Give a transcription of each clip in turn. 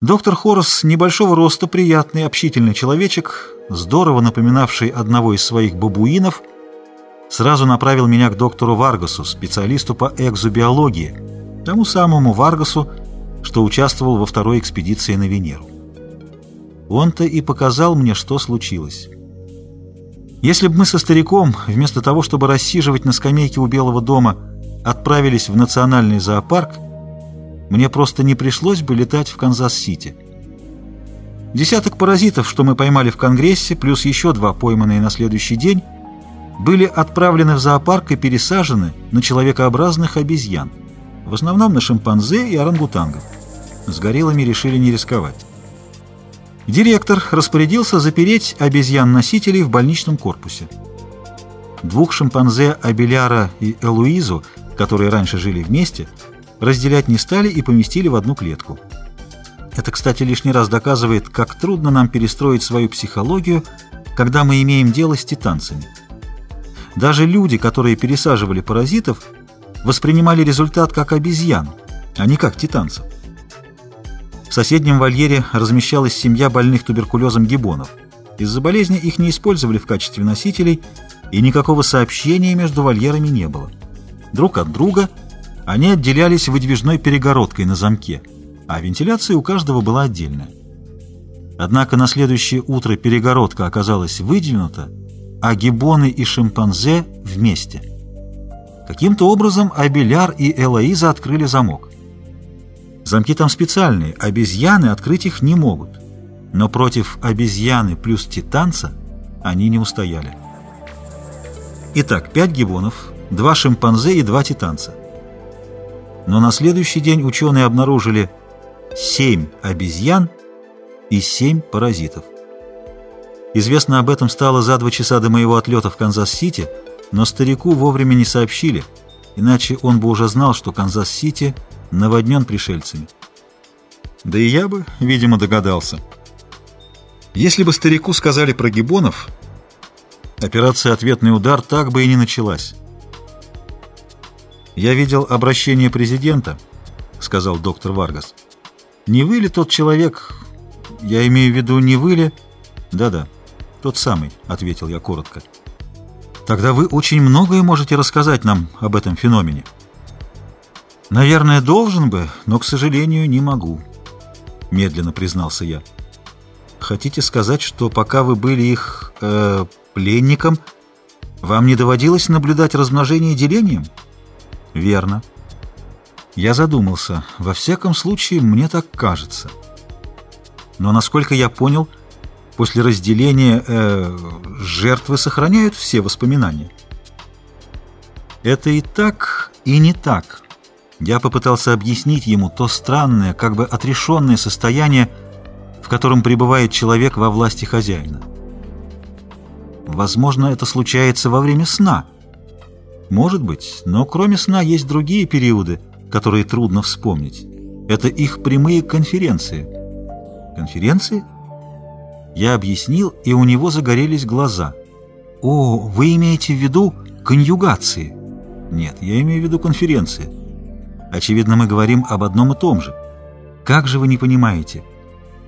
Доктор Хорос, небольшого роста, приятный, общительный человечек, здорово напоминавший одного из своих бабуинов, сразу направил меня к доктору Варгасу, специалисту по экзобиологии, тому самому Варгасу, что участвовал во второй экспедиции на Венеру. Он-то и показал мне, что случилось. Если бы мы со стариком, вместо того, чтобы рассиживать на скамейке у Белого дома, отправились в национальный зоопарк, мне просто не пришлось бы летать в Канзас-Сити. Десяток паразитов, что мы поймали в Конгрессе, плюс еще два пойманные на следующий день, были отправлены в зоопарк и пересажены на человекообразных обезьян, в основном на шимпанзе и орангутангов. С гориллами решили не рисковать. Директор распорядился запереть обезьян-носителей в больничном корпусе. Двух шимпанзе Абеляра и Элоизу, которые раньше жили вместе, разделять не стали и поместили в одну клетку. Это, кстати, лишний раз доказывает, как трудно нам перестроить свою психологию, когда мы имеем дело с титанцами. Даже люди, которые пересаживали паразитов, воспринимали результат как обезьян, а не как титанцев. В соседнем вольере размещалась семья больных туберкулезом гибонов. Из-за болезни их не использовали в качестве носителей, и никакого сообщения между вольерами не было. Друг от друга – они отделялись выдвижной перегородкой на замке, а вентиляция у каждого была отдельная. Однако на следующее утро перегородка оказалась выдвинута, а гибоны и шимпанзе вместе. Каким-то образом Абеляр и Элоиза открыли замок. Замки там специальные, обезьяны открыть их не могут. Но против обезьяны плюс титанца они не устояли. Итак, пять гиббонов, два шимпанзе и два титанца. Но на следующий день ученые обнаружили семь обезьян и семь паразитов. Известно об этом стало за два часа до моего отлета в Канзас-Сити, но старику вовремя не сообщили, иначе он бы уже знал, что Канзас-Сити наводнен пришельцами. Да и я бы, видимо, догадался. Если бы старику сказали про гибонов, операция «Ответный удар» так бы и не началась. «Я видел обращение президента», — сказал доктор Варгас. «Не вы ли тот человек? Я имею в виду, не вы ли?» «Да-да, тот самый», — ответил я коротко. «Тогда вы очень многое можете рассказать нам об этом феномене». «Наверное, должен бы, но, к сожалению, не могу», — медленно признался я. «Хотите сказать, что пока вы были их э, пленником, вам не доводилось наблюдать размножение делением?» Верно. Я задумался. Во всяком случае, мне так кажется. Но, насколько я понял, после разделения э, жертвы сохраняют все воспоминания. Это и так, и не так. Я попытался объяснить ему то странное, как бы отрешенное состояние, в котором пребывает человек во власти хозяина. Возможно, это случается во время сна – может быть, но кроме сна есть другие периоды, которые трудно вспомнить. Это их прямые конференции. Конференции? Я объяснил, и у него загорелись глаза. О, вы имеете в виду конъюгации? Нет, я имею в виду конференции. Очевидно, мы говорим об одном и том же. Как же вы не понимаете?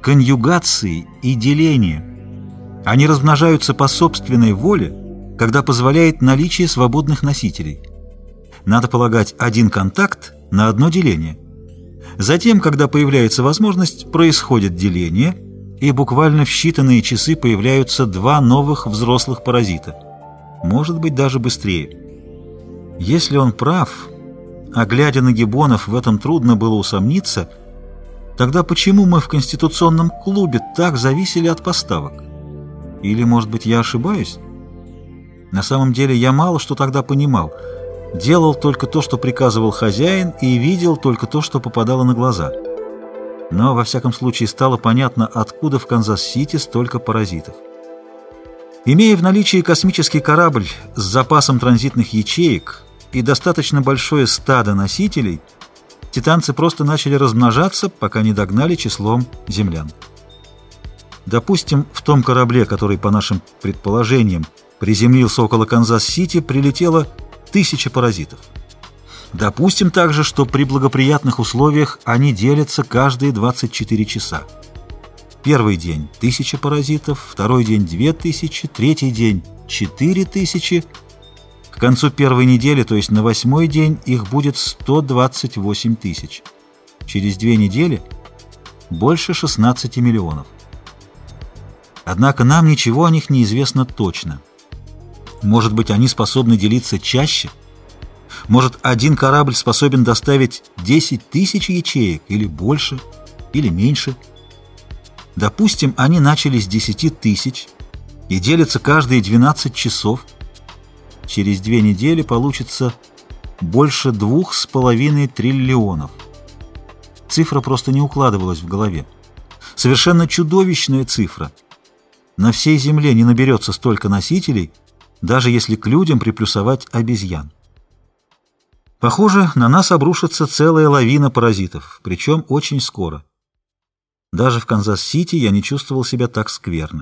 Конъюгации и деление. Они размножаются по собственной воле, когда позволяет наличие свободных носителей. Надо полагать один контакт на одно деление. Затем, когда появляется возможность, происходит деление, и буквально в считанные часы появляются два новых взрослых паразита. Может быть, даже быстрее. Если он прав, а глядя на гибонов в этом трудно было усомниться, тогда почему мы в Конституционном клубе так зависели от поставок? Или, может быть, я ошибаюсь? На самом деле я мало что тогда понимал. Делал только то, что приказывал хозяин, и видел только то, что попадало на глаза. Но, во всяком случае, стало понятно, откуда в Канзас-Сити столько паразитов. Имея в наличии космический корабль с запасом транзитных ячеек и достаточно большое стадо носителей, титанцы просто начали размножаться, пока не догнали числом землян. Допустим, в том корабле, который, по нашим предположениям, приземлился около Канзас-Сити, прилетело тысяча паразитов. Допустим также, что при благоприятных условиях они делятся каждые 24 часа. Первый день – 1000 паразитов, второй день – 2000, третий день – 4000. К концу первой недели, то есть на восьмой день, их будет 128 тысяч. Через две недели – больше 16 миллионов. Однако нам ничего о них не известно точно. Может быть, они способны делиться чаще – может, один корабль способен доставить 10 тысяч ячеек, или больше, или меньше. Допустим, они начали с 10 тысяч и делятся каждые 12 часов. Через две недели получится больше двух с половиной триллионов. Цифра просто не укладывалась в голове. Совершенно чудовищная цифра. На всей Земле не наберется столько носителей, даже если к людям приплюсовать обезьян. Похоже, на нас обрушится целая лавина паразитов, причем очень скоро. Даже в Канзас-Сити я не чувствовал себя так скверно.